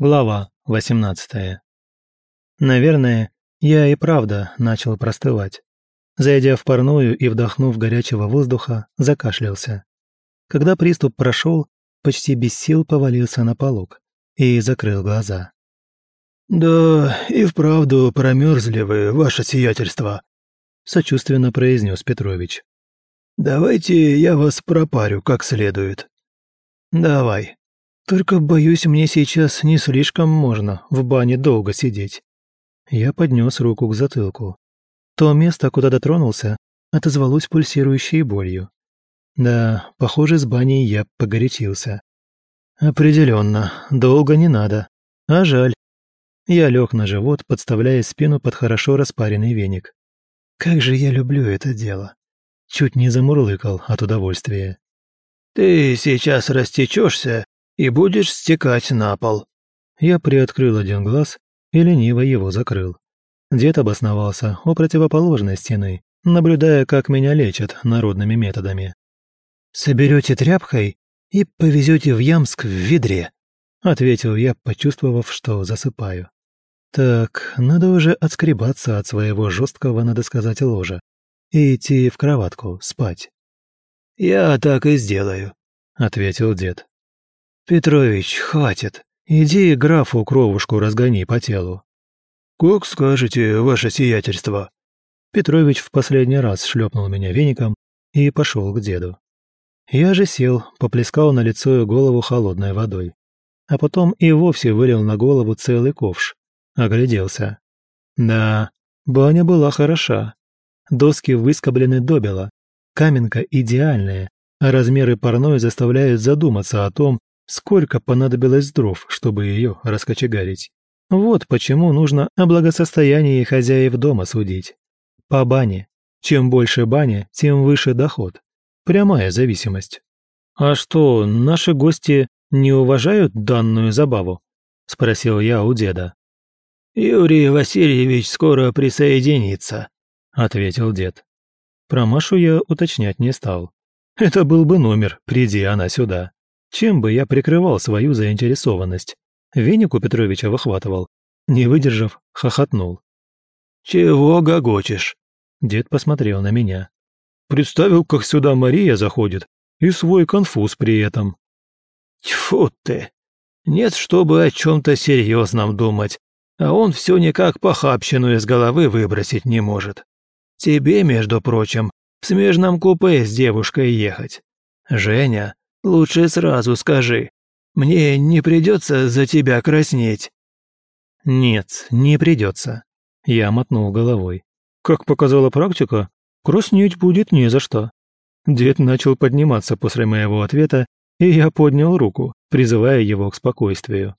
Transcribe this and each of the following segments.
Глава 18. Наверное, я и правда начал простывать. Зайдя в парную и вдохнув горячего воздуха, закашлялся. Когда приступ прошел, почти без сил повалился на полок и закрыл глаза. «Да, и вправду промерзли вы, ваше сиятельство», — сочувственно произнес Петрович. «Давайте я вас пропарю как следует». «Давай», только, боюсь, мне сейчас не слишком можно в бане долго сидеть. Я поднес руку к затылку. То место, куда дотронулся, отозвалось пульсирующей болью. Да, похоже, с баней я погорячился. Определенно, долго не надо. А жаль. Я лег на живот, подставляя спину под хорошо распаренный веник. Как же я люблю это дело. Чуть не замурлыкал от удовольствия. «Ты сейчас растечешься и будешь стекать на пол». Я приоткрыл один глаз и лениво его закрыл. Дед обосновался у противоположной стены, наблюдая, как меня лечат народными методами. «Соберете тряпкой и повезете в Ямск в ведре», — ответил я, почувствовав, что засыпаю. «Так, надо уже отскребаться от своего жесткого, надо сказать, ложа и идти в кроватку спать». «Я так и сделаю», — ответил дед. «Петрович, хватит. Иди графу кровушку разгони по телу». «Как скажете, ваше сиятельство». Петрович в последний раз шлепнул меня веником и пошел к деду. Я же сел, поплескал на лицо и голову холодной водой. А потом и вовсе вылил на голову целый ковш. Огляделся. Да, баня была хороша. Доски выскоблены добело. Каменка идеальная, а размеры парной заставляют задуматься о том, сколько понадобилось дров, чтобы ее раскочегарить. Вот почему нужно о благосостоянии хозяев дома судить. По бане. Чем больше баня, тем выше доход. Прямая зависимость. «А что, наши гости не уважают данную забаву?» – спросил я у деда. «Юрий Васильевич скоро присоединится», – ответил дед. Про Машу я уточнять не стал. Это был бы номер, приди она сюда. Чем бы я прикрывал свою заинтересованность? Веник у Петровича выхватывал. Не выдержав, хохотнул. «Чего гогочешь?» Дед посмотрел на меня. Представил, как сюда Мария заходит, и свой конфуз при этом. Тьфу ты! Нет, чтобы о чем-то серьезном думать, а он все никак похабщину из головы выбросить не может. Тебе, между прочим, в смежном купе с девушкой ехать. Женя, Лучше сразу скажи. Мне не придется за тебя краснеть». «Нет, не придется», — я мотнул головой. «Как показала практика, краснеть будет не за что». Дед начал подниматься после моего ответа, и я поднял руку, призывая его к спокойствию.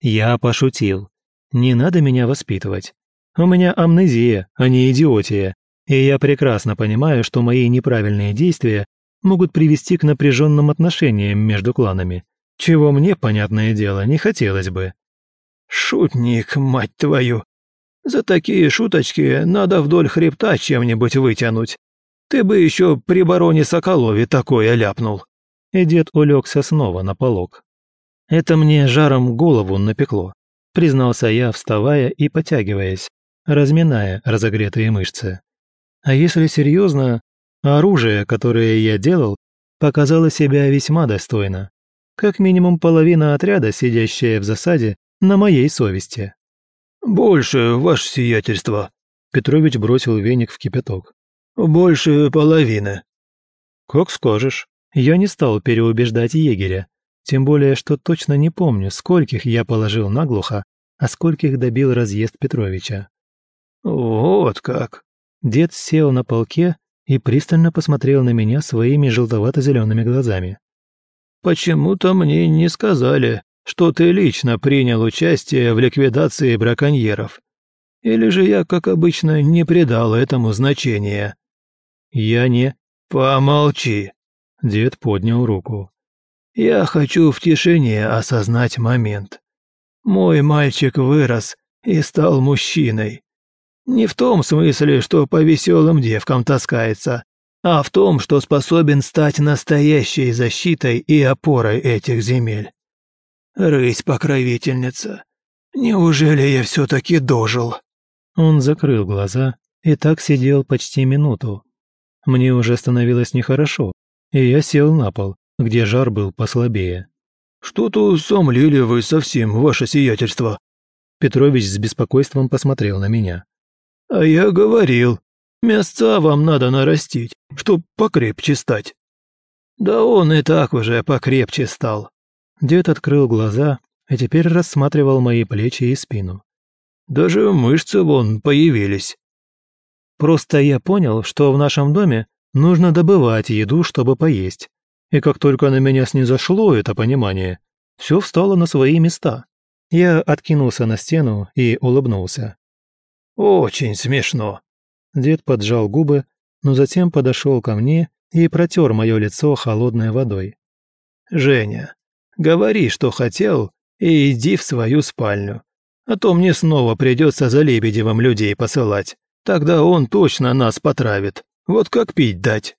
Я пошутил. Не надо меня воспитывать. У меня амнезия, а не идиотия, и я прекрасно понимаю, что мои неправильные действия могут привести к напряженным отношениям между кланами, чего мне, понятное дело, не хотелось бы. «Шутник, мать твою! За такие шуточки надо вдоль хребта чем-нибудь вытянуть. Ты бы еще при бароне Соколове такое ляпнул». И дед улегся снова на полок. «Это мне жаром голову напекло», признался я, вставая и потягиваясь, разминая разогретые мышцы. А если серьезно, Оружие, которое я делал, показало себя весьма достойно. Как минимум половина отряда, сидящая в засаде, на моей совести. «Больше, ваше сиятельство», — Петрович бросил веник в кипяток. «Больше половины». «Как скажешь». Я не стал переубеждать егеря, тем более, что точно не помню, скольких я положил наглухо, а скольких добил разъезд Петровича. «Вот как!» Дед сел на полке и пристально посмотрел на меня своими желтовато-зелеными глазами. «Почему-то мне не сказали, что ты лично принял участие в ликвидации браконьеров. Или же я, как обычно, не придал этому значения?» «Я не...» «Помолчи!» Дед поднял руку. «Я хочу в тишине осознать момент. Мой мальчик вырос и стал мужчиной. Не в том смысле, что по веселым девкам таскается, а в том, что способен стать настоящей защитой и опорой этих земель. рысь-покровительница, неужели я все-таки дожил?» Он закрыл глаза и так сидел почти минуту. Мне уже становилось нехорошо, и я сел на пол, где жар был послабее. «Что-то сомлели вы совсем, ваше сиятельство». Петрович с беспокойством посмотрел на меня. «А я говорил, мясца вам надо нарастить, чтоб покрепче стать». «Да он и так уже покрепче стал». Дед открыл глаза и теперь рассматривал мои плечи и спину. «Даже мышцы вон появились». «Просто я понял, что в нашем доме нужно добывать еду, чтобы поесть. И как только на меня снизошло это понимание, все встало на свои места. Я откинулся на стену и улыбнулся. «Очень смешно». Дед поджал губы, но затем подошел ко мне и протер мое лицо холодной водой. «Женя, говори, что хотел, и иди в свою спальню. А то мне снова придется за Лебедевым людей посылать. Тогда он точно нас потравит. Вот как пить дать».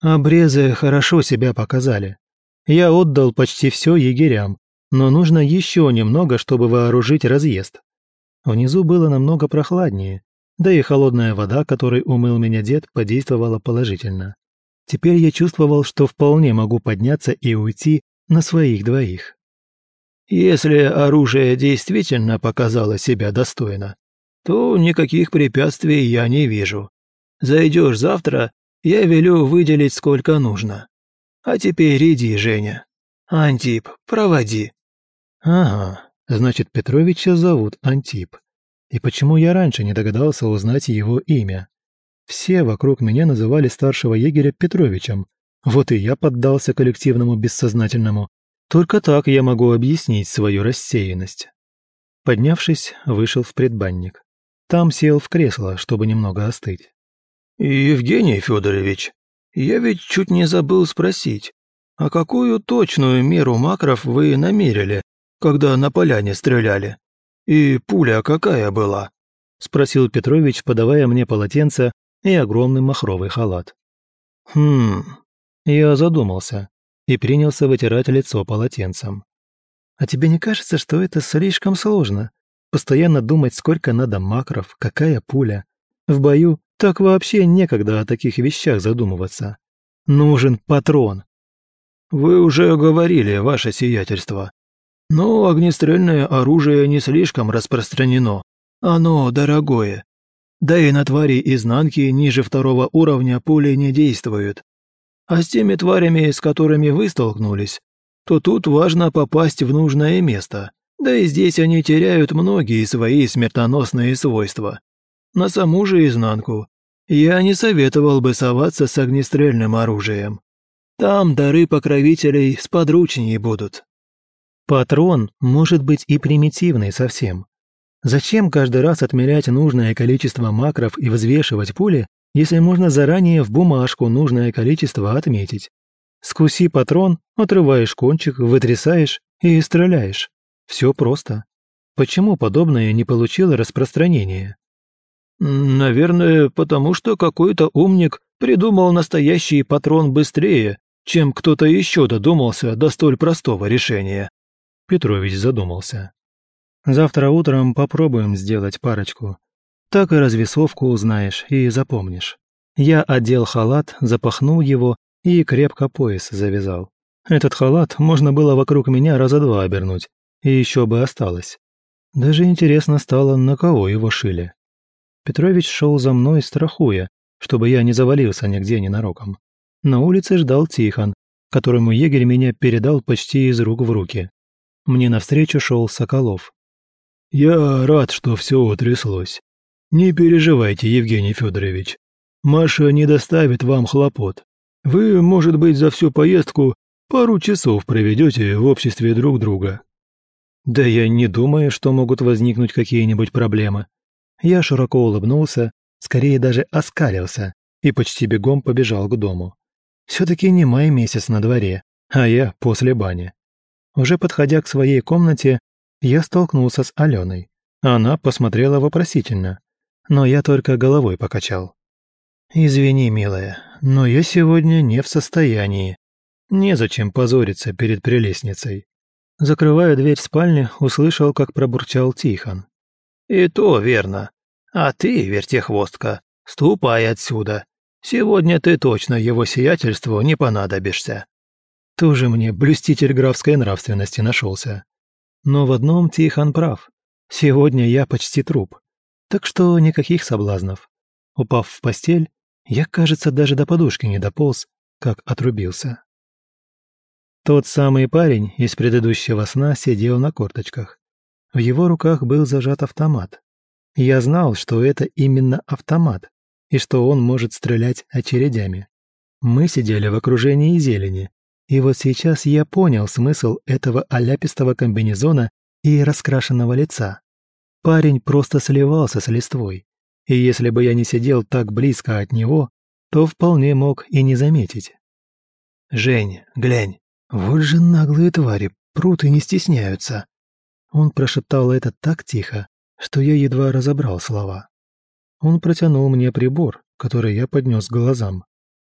Обрезы хорошо себя показали. Я отдал почти все егерям, но нужно еще немного, чтобы вооружить разъезд. Внизу было намного прохладнее, да и холодная вода, которой умыл меня дед, подействовала положительно. Теперь я чувствовал, что вполне могу подняться и уйти на своих двоих. Если оружие действительно показало себя достойно, то никаких препятствий я не вижу. Зайдешь завтра я велю выделить сколько нужно. А теперь иди, Женя. Антип, проводи». «Ага, значит, Петровича зовут Антип. И почему я раньше не догадался узнать его имя? Все вокруг меня называли старшего егеря Петровичем. Вот и я поддался коллективному бессознательному. Только так я могу объяснить свою рассеянность. Поднявшись, вышел в предбанник. Там сел в кресло, чтобы немного остыть. «Евгений Федорович, я ведь чуть не забыл спросить, а какую точную меру макров вы намерили, когда на поляне стреляли? И пуля какая была?» – спросил Петрович, подавая мне полотенце и огромный махровый халат. «Хм...» Я задумался и принялся вытирать лицо полотенцем. «А тебе не кажется, что это слишком сложно? Постоянно думать, сколько надо макров, какая пуля? В бою так вообще некогда о таких вещах задумываться. Нужен патрон. Вы уже говорили, ваше сиятельство. Но огнестрельное оружие не слишком распространено. Оно дорогое. Да и на твари изнанки ниже второго уровня пули не действуют. А с теми тварями, с которыми вы столкнулись, то тут важно попасть в нужное место. Да и здесь они теряют многие свои смертоносные свойства на саму же изнанку, я не советовал бы соваться с огнестрельным оружием. Там дары покровителей сподручнее будут. Патрон может быть и примитивный совсем. Зачем каждый раз отмерять нужное количество макров и взвешивать пули, если можно заранее в бумажку нужное количество отметить? Скуси патрон, отрываешь кончик, вытрясаешь и стреляешь. Все просто. Почему подобное не получило распространения? Наверное, потому что какой-то умник придумал настоящий патрон быстрее, чем кто-то еще додумался до столь простого решения. Петрович задумался. Завтра утром попробуем сделать парочку. Так и развесовку узнаешь и запомнишь. Я одел халат, запахнул его и крепко пояс завязал. Этот халат можно было вокруг меня раза два обернуть, и еще бы осталось. Даже интересно стало, на кого его шили. Петрович шел за мной, страхуя, чтобы я не завалился нигде ненароком. На улице ждал Тихон, которому егерь меня передал почти из рук в руки. Мне навстречу шел Соколов. «Я рад, что все утряслось. Не переживайте, Евгений Федорович. Маша не доставит вам хлопот. Вы, может быть, за всю поездку пару часов проведете в обществе друг друга». «Да я не думаю, что могут возникнуть какие-нибудь проблемы», я широко улыбнулся, скорее даже оскалился и почти бегом побежал к дому. Все-таки не май месяц на дворе, а я после бани. Уже подходя к своей комнате, я столкнулся с Аленой. Она посмотрела вопросительно, но я только головой покачал. «Извини, милая, но я сегодня не в состоянии. Незачем позориться перед прелестницей». Закрывая дверь спальни, услышал, как пробурчал Тихон. «И то верно. А ты, вертехвостка, ступай отсюда. Сегодня ты точно его сиятельству не понадобишься». Тоже мне блюститель графской нравственности нашелся. Но в одном Тихон прав. Сегодня я почти труп. Так что никаких соблазнов. Упав в постель, я, кажется, даже до подушки не дополз, как отрубился. Тот самый парень из предыдущего сна сидел на корточках. В его руках был зажат автомат. Я знал, что это именно автомат, и что он может стрелять очередями. Мы сидели в окружении зелени, и вот сейчас я понял смысл этого оляпистого комбинезона и раскрашенного лица. Парень просто сливался с листвой, и если бы я не сидел так близко от него, то вполне мог и не заметить. «Жень, глянь, вот же наглые твари, прут и не стесняются». Он прошептал это так тихо, что я едва разобрал слова. Он протянул мне прибор, который я поднес к глазам.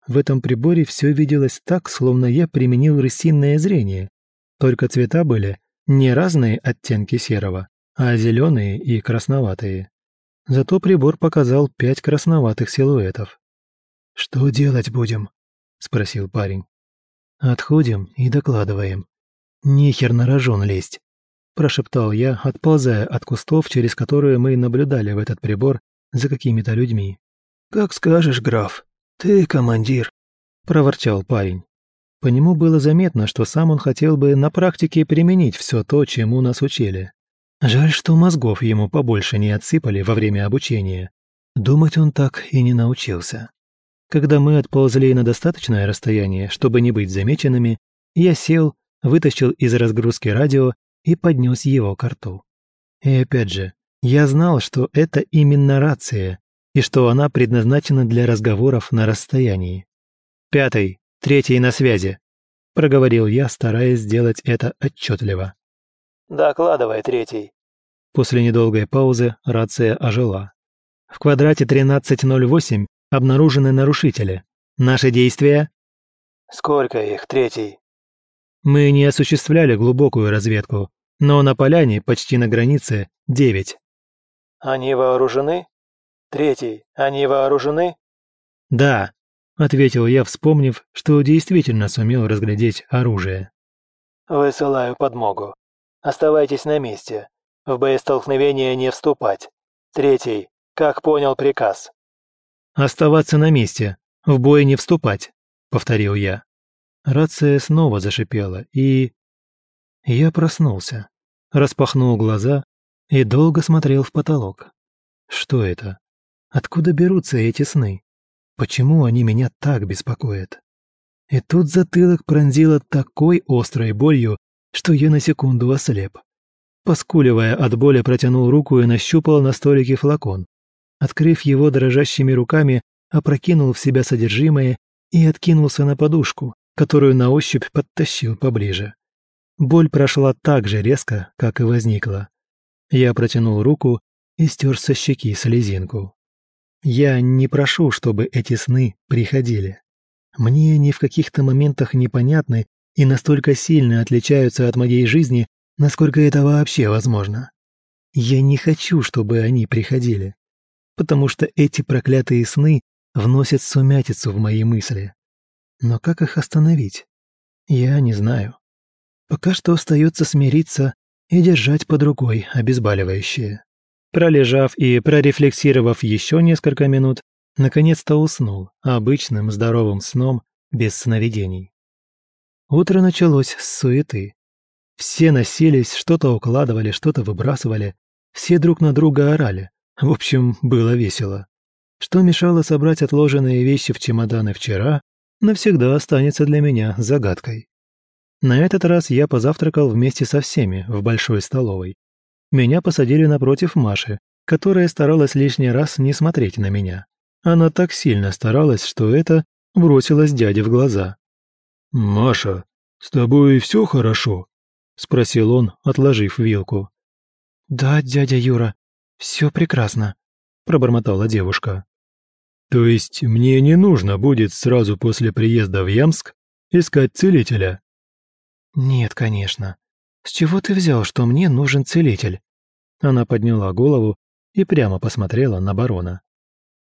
В этом приборе все виделось так, словно я применил рысинное зрение, только цвета были не разные оттенки серого, а зеленые и красноватые. Зато прибор показал пять красноватых силуэтов. «Что делать будем?» – спросил парень. «Отходим и докладываем. Нехер на рожон лезть», – прошептал я, отползая от кустов, через которые мы наблюдали в этот прибор за какими-то людьми. «Как скажешь, граф, ты командир», – проворчал парень. По нему было заметно, что сам он хотел бы на практике применить все то, чему нас учили. Жаль, что мозгов ему побольше не отсыпали во время обучения. Думать он так и не научился. Когда мы отползли на достаточное расстояние, чтобы не быть замеченными, я сел, вытащил из разгрузки радио и поднес его к рту. И опять же, я знал, что это именно рация, и что она предназначена для разговоров на расстоянии. «Пятый, третий на связи», — проговорил я, стараясь сделать это отчетливо. «Докладывай, третий». После недолгой паузы рация ожила. В квадрате 1308 обнаружены нарушители. Наши действия? Сколько их, третий? Мы не осуществляли глубокую разведку, но на поляне, почти на границе, девять. Они вооружены? Третий, они вооружены? Да, ответил я, вспомнив, что действительно сумел разглядеть оружие. Высылаю подмогу. Оставайтесь на месте. В боестолкновение не вступать. Третий. Как понял приказ?» «Оставаться на месте. В бой не вступать», — повторил я. Рация снова зашипела, и... Я проснулся, распахнул глаза и долго смотрел в потолок. Что это? Откуда берутся эти сны? Почему они меня так беспокоят? И тут затылок пронзило такой острой болью, что я на секунду ослеп. Поскуливая от боли, протянул руку и нащупал на столике флакон. Открыв его дрожащими руками, опрокинул в себя содержимое и откинулся на подушку, которую на ощупь подтащил поближе. Боль прошла так же резко, как и возникла. Я протянул руку и стер со щеки слезинку. Я не прошу, чтобы эти сны приходили. Мне они в каких-то моментах непонятны и настолько сильно отличаются от моей жизни, насколько это вообще возможно. Я не хочу, чтобы они приходили, потому что эти проклятые сны вносят сумятицу в мои мысли. Но как их остановить? Я не знаю. Пока что остается смириться и держать под рукой обезболивающее. Пролежав и прорефлексировав еще несколько минут, наконец-то уснул обычным здоровым сном без сновидений. Утро началось с суеты. Все носились, что-то укладывали, что-то выбрасывали. Все друг на друга орали. В общем, было весело. Что мешало собрать отложенные вещи в чемоданы вчера, навсегда останется для меня загадкой. На этот раз я позавтракал вместе со всеми в большой столовой. Меня посадили напротив Маши, которая старалась лишний раз не смотреть на меня. Она так сильно старалась, что это бросилось дяде в глаза. «Маша, с тобой все хорошо?» – спросил он, отложив вилку. «Да, дядя Юра, все прекрасно», – пробормотала девушка. «То есть мне не нужно будет сразу после приезда в Ямск искать целителя?» «Нет, конечно. С чего ты взял, что мне нужен целитель?» Она подняла голову и прямо посмотрела на барона.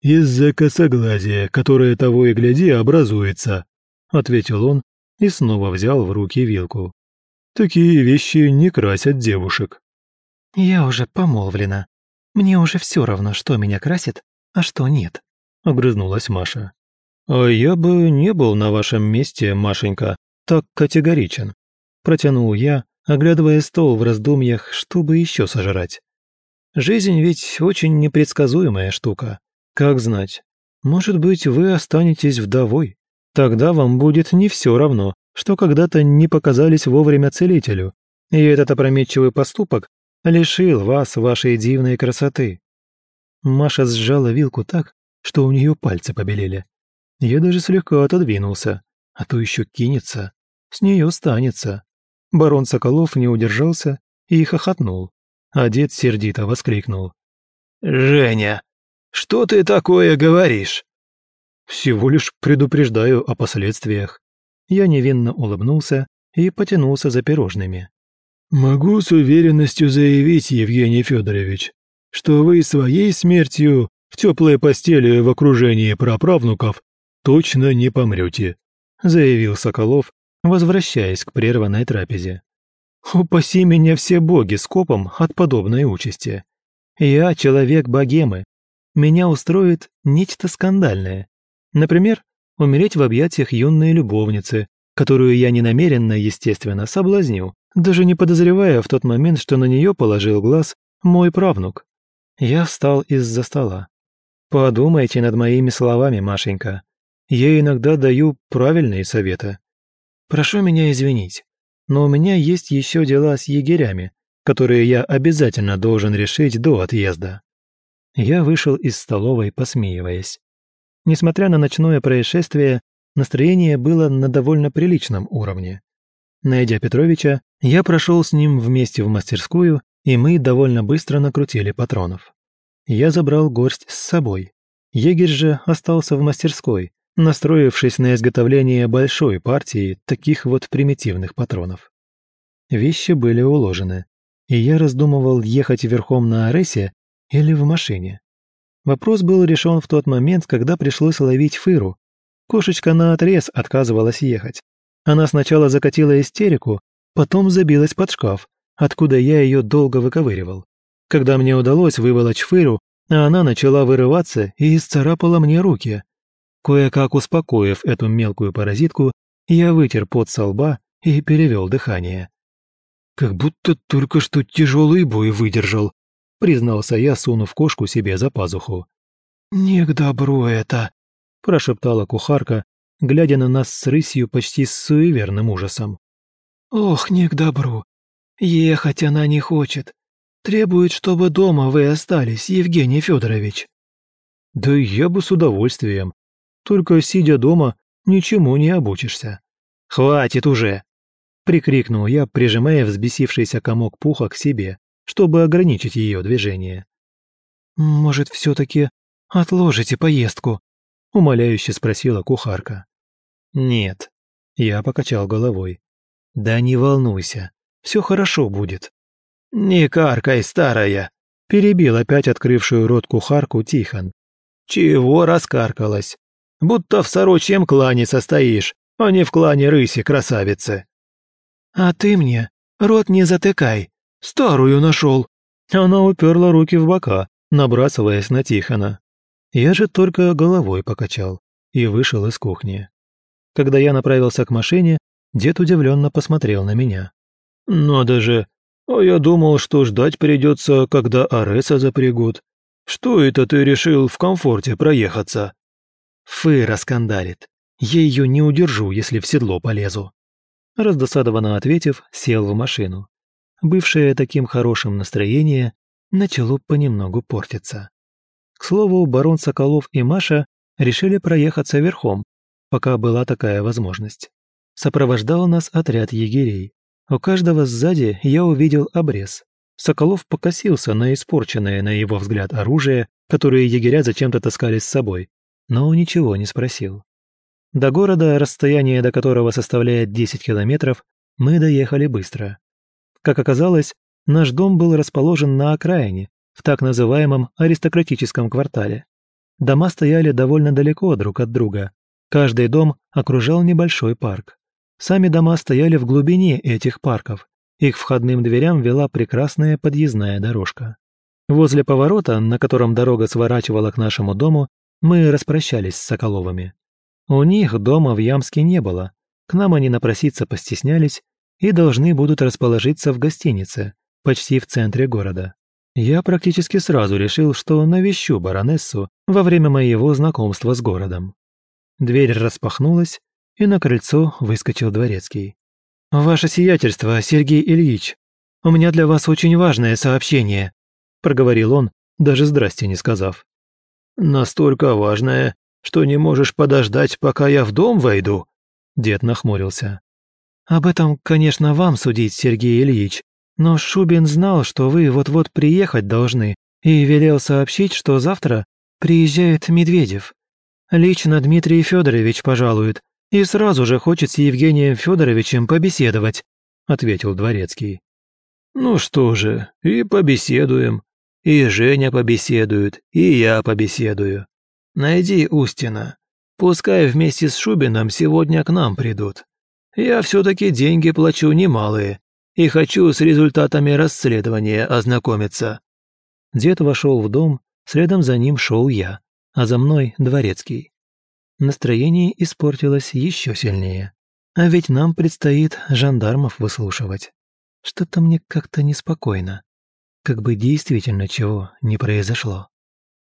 «Из-за косоглазия, которое того и гляди образуется», — ответил он и снова взял в руки вилку. «Такие вещи не красят девушек». «Я уже помолвлена. Мне уже все равно, что меня красит, а что нет», — огрызнулась Маша. «А я бы не был на вашем месте, Машенька, так категоричен», — протянул я, оглядывая стол в раздумьях, чтобы еще сожрать. «Жизнь ведь очень непредсказуемая штука. Как знать, может быть, вы останетесь вдовой. Тогда вам будет не все равно, что когда-то не показались вовремя целителю, и этот опрометчивый поступок лишил вас вашей дивной красоты». Маша сжала вилку так, что у нее пальцы побелели. Я даже слегка отодвинулся, а то еще кинется. С нее станется. Барон Соколов не удержался и хохотнул, а дед сердито воскликнул. «Женя, что ты такое говоришь?» «Всего лишь предупреждаю о последствиях». Я невинно улыбнулся и потянулся за пирожными. «Могу с уверенностью заявить, Евгений Федорович, что вы своей смертью в теплой постели в окружении праправнуков точно не помрете», заявил Соколов, возвращаясь к прерванной трапезе. «Упаси меня все боги скопом от подобной участи. Я человек богемы. Меня устроит нечто скандальное. Например, умереть в объятиях юной любовницы, которую я ненамеренно, естественно, соблазню, даже не подозревая в тот момент, что на нее положил глаз мой правнук. Я встал из-за стола. Подумайте над моими словами, Машенька. Я иногда даю правильные советы. Прошу меня извинить, но у меня есть еще дела с егерями, которые я обязательно должен решить до отъезда. Я вышел из столовой, посмеиваясь. Несмотря на ночное происшествие, настроение было на довольно приличном уровне. Найдя Петровича, я прошел с ним вместе в мастерскую, и мы довольно быстро накрутили патронов. Я забрал горсть с собой. Егерь же остался в мастерской, настроившись на изготовление большой партии таких вот примитивных патронов. Вещи были уложены, и я раздумывал ехать верхом на Аресе или в машине. Вопрос был решен в тот момент, когда пришлось ловить фыру. Кошечка наотрез отказывалась ехать. Она сначала закатила истерику, потом забилась под шкаф, откуда я ее долго выковыривал. Когда мне удалось выволочь фыру, она начала вырываться и исцарапала мне руки – Кое-как успокоив эту мелкую паразитку, я вытер пот со лба и перевел дыхание. «Как будто только что тяжелый бой выдержал», — признался я, сунув кошку себе за пазуху. «Не к добру это», — прошептала кухарка, глядя на нас с рысью почти с суеверным ужасом. «Ох, не к добру. Ехать она не хочет. Требует, чтобы дома вы остались, Евгений Федорович». «Да я бы с удовольствием», только сидя дома, ничему не обучишься. «Хватит уже!» – прикрикнул я, прижимая взбесившийся комок пуха к себе, чтобы ограничить ее движение. «Может, все-таки отложите поездку?» – умоляюще спросила кухарка. «Нет», – я покачал головой. «Да не волнуйся, все хорошо будет». «Не каркай, старая!» – перебил опять открывшую рот кухарку Тихон. «Чего раскаркалась? Будто в сорочьем клане состоишь, а не в клане рыси красавицы». «А ты мне рот не затыкай, старую нашел». Она уперла руки в бока, набрасываясь на Тихона. Я же только головой покачал и вышел из кухни. Когда я направился к машине, дед удивленно посмотрел на меня. «Надо же! А я думал, что ждать придется, когда Ареса запрягут. Что это ты решил в комфорте проехаться?» Фы раскандалит. Я ее не удержу, если в седло полезу. Раздосадованно ответив, сел в машину. Бывшее таким хорошим настроение начало понемногу портиться. К слову, барон Соколов и Маша решили проехаться верхом, пока была такая возможность. Сопровождал нас отряд егерей. У каждого сзади я увидел обрез. Соколов покосился на испорченное, на его взгляд, оружие, которое егеря зачем-то таскали с собой, но ничего не спросил. До города, расстояние до которого составляет 10 километров, мы доехали быстро. Как оказалось, наш дом был расположен на окраине, в так называемом аристократическом квартале. Дома стояли довольно далеко друг от друга. Каждый дом окружал небольшой парк. Сами дома стояли в глубине этих парков. Их входным дверям вела прекрасная подъездная дорожка. Возле поворота, на котором дорога сворачивала к нашему дому, мы распрощались с Соколовыми. У них дома в Ямске не было. К нам они напроситься постеснялись и должны будут расположиться в гостинице, почти в центре города. Я практически сразу решил, что навещу баронессу во время моего знакомства с городом. Дверь распахнулась, и на крыльцо выскочил дворецкий. «Ваше сиятельство, Сергей Ильич, у меня для вас очень важное сообщение», проговорил он, даже здрасте не сказав. «Настолько важное, что не можешь подождать, пока я в дом войду?» Дед нахмурился. «Об этом, конечно, вам судить, Сергей Ильич, но Шубин знал, что вы вот-вот приехать должны, и велел сообщить, что завтра приезжает Медведев. Лично Дмитрий Федорович пожалует и сразу же хочет с Евгением Федоровичем побеседовать», ответил Дворецкий. «Ну что же, и побеседуем. И Женя побеседует, и я побеседую. Найди Устина. Пускай вместе с Шубином сегодня к нам придут. Я все-таки деньги плачу немалые, и хочу с результатами расследования ознакомиться». Дед вошел в дом, следом за ним шел я, а за мной дворецкий. Настроение испортилось еще сильнее. А ведь нам предстоит жандармов выслушивать. Что-то мне как-то неспокойно. Как бы действительно чего не произошло.